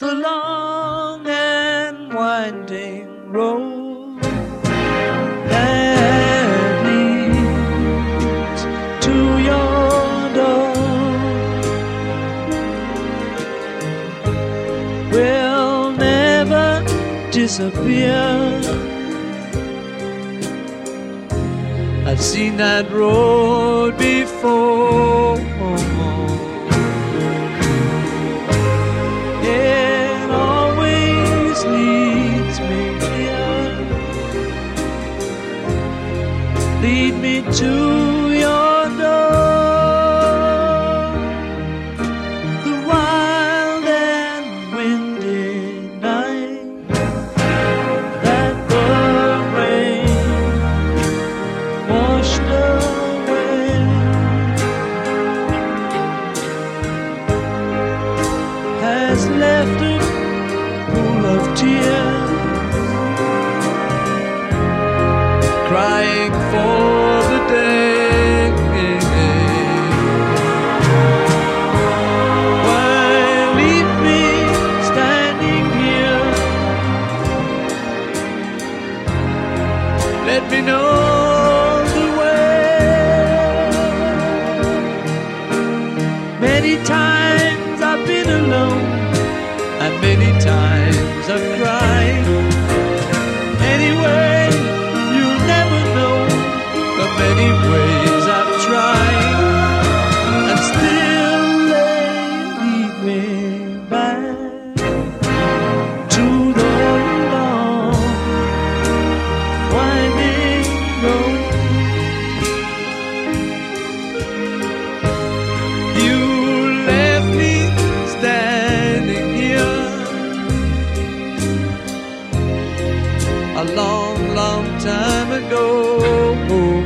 the long and winding road that leads to your door will never disappear. I've seen that road before. Lead me to your for the day. Why leave me standing here? Let me know the way. Many times I've been alone, a long, long time ago.